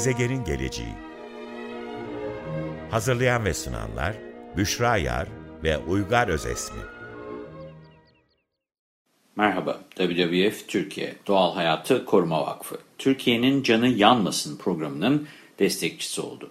Gezegenin Geleceği Hazırlayan ve sunanlar Büşra Yar ve Uygar Özesmi Merhaba, WWF Türkiye Doğal Hayatı Koruma Vakfı, Türkiye'nin Canı Yanmasın programının destekçisi oldu.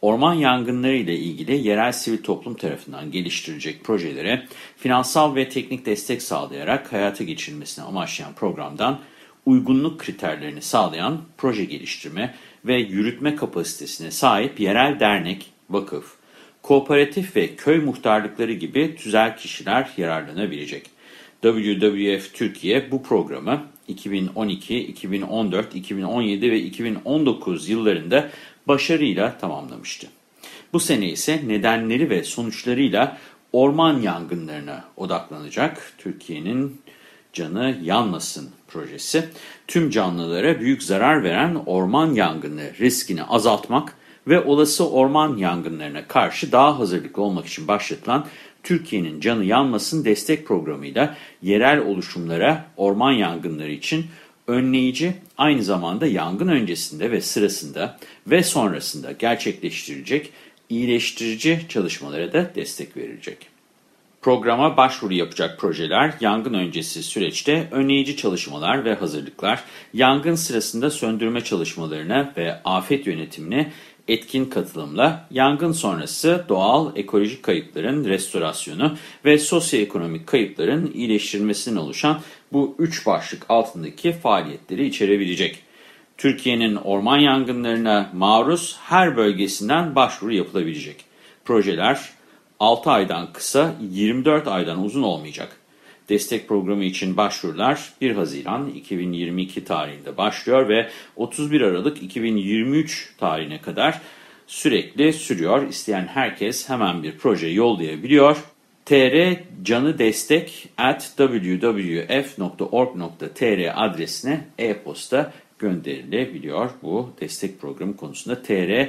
Orman yangınları ile ilgili yerel sivil toplum tarafından geliştirilecek projelere finansal ve teknik destek sağlayarak hayata geçirilmesini amaçlayan programdan uygunluk kriterlerini sağlayan proje geliştirme ve yürütme kapasitesine sahip yerel dernek, vakıf, kooperatif ve köy muhtarlıkları gibi tüzel kişiler yararlanabilecek. WWF Türkiye bu programı 2012, 2014, 2017 ve 2019 yıllarında başarıyla tamamlamıştı. Bu sene ise nedenleri ve sonuçlarıyla orman yangınlarına odaklanacak Türkiye'nin Canı Yanmasın projesi, tüm canlılara büyük zarar veren orman yangını riskini azaltmak ve olası orman yangınlarına karşı daha hazırlıklı olmak için başlatılan Türkiye'nin Canı Yanmasın destek programıyla yerel oluşumlara orman yangınları için önleyici, aynı zamanda yangın öncesinde ve sırasında ve sonrasında gerçekleştirilecek iyileştirici çalışmalara da destek verilecek. Programa başvuru yapacak projeler, yangın öncesi süreçte önleyici çalışmalar ve hazırlıklar, yangın sırasında söndürme çalışmalarına ve afet yönetimine etkin katılımla yangın sonrası doğal ekolojik kayıpların restorasyonu ve sosyoekonomik kayıpların iyileştirilmesinden oluşan bu üç başlık altındaki faaliyetleri içerebilecek. Türkiye'nin orman yangınlarına maruz her bölgesinden başvuru yapılabilecek. Projeler 6 aydan kısa, 24 aydan uzun olmayacak. Destek programı için başvurular 1 Haziran 2022 tarihinde başlıyor ve 31 Aralık 2023 tarihine kadar sürekli sürüyor. İsteyen herkes hemen bir proje yollayabiliyor. tr canı destek at wwf.org.tr adresine e-posta gönderilebiliyor. Bu destek programı konusunda tr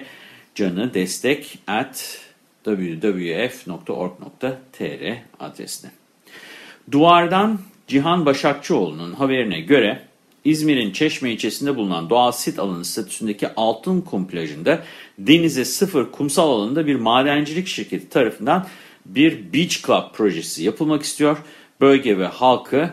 canı destek at www.org.tr adresine. Duvardan Cihan Başakçıoğlu'nun haberine göre İzmir'in Çeşme ilçesinde bulunan doğal sit alanı statüsündeki Altın Kum plajında denize sıfır kumsal alanında bir madencilik şirketi tarafından bir Beach Club projesi yapılmak istiyor. Bölge ve halkı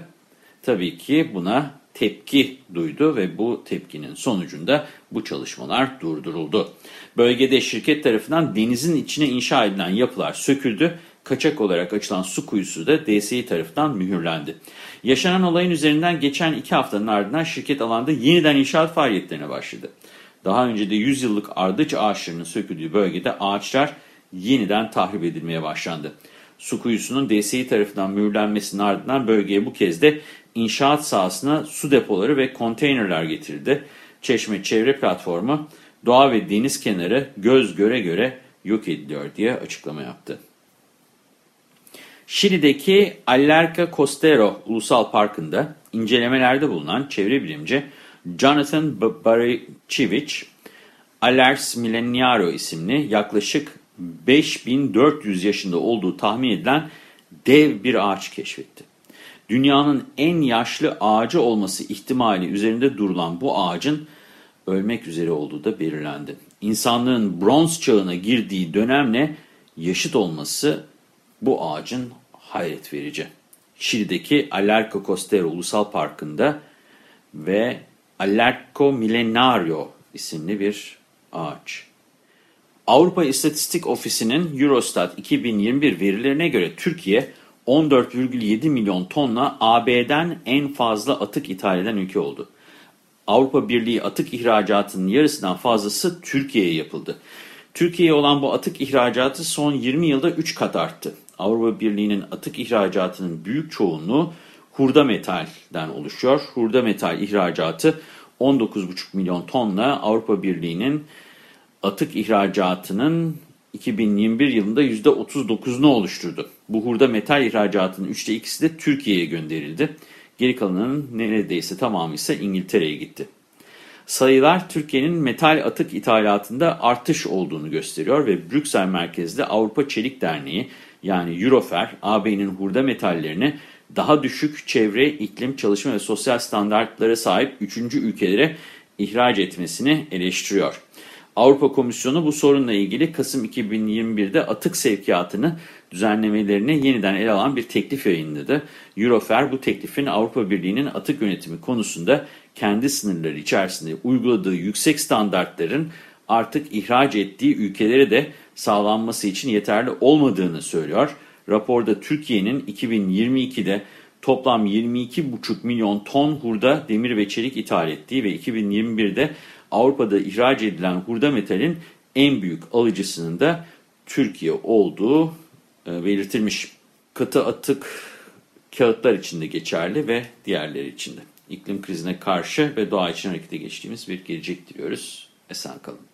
tabii ki buna tepki duydu ve bu tepkinin sonucunda bu çalışmalar durduruldu. Bölgede şirket tarafından denizin içine inşa edilen yapılar söküldü kaçak olarak açılan su kuyusu da DSİ tarafından mühürlendi. Yaşanan olayın üzerinden geçen iki haftanın ardından şirket alanda yeniden inşaat faaliyetlerine başladı. Daha önce de 100 yıllık ardıç ağaçlarının söküldüğü bölgede ağaçlar yeniden tahrip edilmeye başlandı. Su kuyusunun DSİ tarafından mühürlenmesinin ardından bölgeye bu kez de inşaat sahasına su depoları ve konteynerler getirildi. Çeşme Çevre Platformu doğa ve deniz kenarı göz göre göre yok ediliyor diye açıklama yaptı. Şili'deki Allarca Costero Ulusal Parkı'nda incelemelerde bulunan çevre bilimci Jonathan Baricevic, Alers Milleniaro isimli yaklaşık 5400 yaşında olduğu tahmin edilen dev bir ağaç keşfetti. Dünyanın en yaşlı ağacı olması ihtimali üzerinde durulan bu ağacın ölmek üzere olduğu da belirlendi. İnsanlığın bronz çağına girdiği dönemle yaşıt olması bu ağacın hayret verici. Şili'deki Alerco Costero Ulusal Parkı'nda ve Alerco Millenario isimli bir ağaç. Avrupa İstatistik Ofisi'nin Eurostat 2021 verilerine göre Türkiye 14,7 milyon tonla AB'den en fazla atık ithal eden ülke oldu. Avrupa Birliği atık ihracatının yarısından fazlası Türkiye'ye yapıldı. Türkiye'ye olan bu atık ihracatı son 20 yılda 3 kat arttı. Avrupa Birliği'nin atık ihracatının büyük çoğunluğu hurda metalden oluşuyor. Hurda metal ihracatı 19,5 milyon tonla Avrupa Birliği'nin atık ihracatının 2021 yılında %39'unu oluşturdu. Bu hurda metal ihracatının üçte ikisi de Türkiye'ye gönderildi. Geri kalanının neredeyse tamamı ise İngiltere'ye gitti. Sayılar Türkiye'nin metal atık ithalatında artış olduğunu gösteriyor ve Brüksel merkezli Avrupa Çelik Derneği yani Eurofer, AB'nin hurda metallerini daha düşük çevre, iklim, çalışma ve sosyal standartlara sahip 3. ülkelere ihraç etmesini eleştiriyor. Avrupa Komisyonu bu sorunla ilgili Kasım 2021'de atık sevkiyatını düzenlemelerini yeniden ele alan bir teklif yayınladı. Eurofer bu teklifin Avrupa Birliği'nin atık yönetimi konusunda kendi sınırları içerisinde uyguladığı yüksek standartların artık ihraç ettiği ülkelere de sağlanması için yeterli olmadığını söylüyor. Raporda Türkiye'nin 2022'de toplam 22,5 milyon ton hurda, demir ve çelik ithal ettiği ve 2021'de Avrupa'da ihraç edilen hurda metalin en büyük alıcısının da Türkiye olduğu e, belirtilmiş. Katı atık kağıtlar için de geçerli ve diğerleri için de. İklim krizine karşı ve doğa için harekete geçtiğimiz bir gelecek diliyoruz. Esen kalın.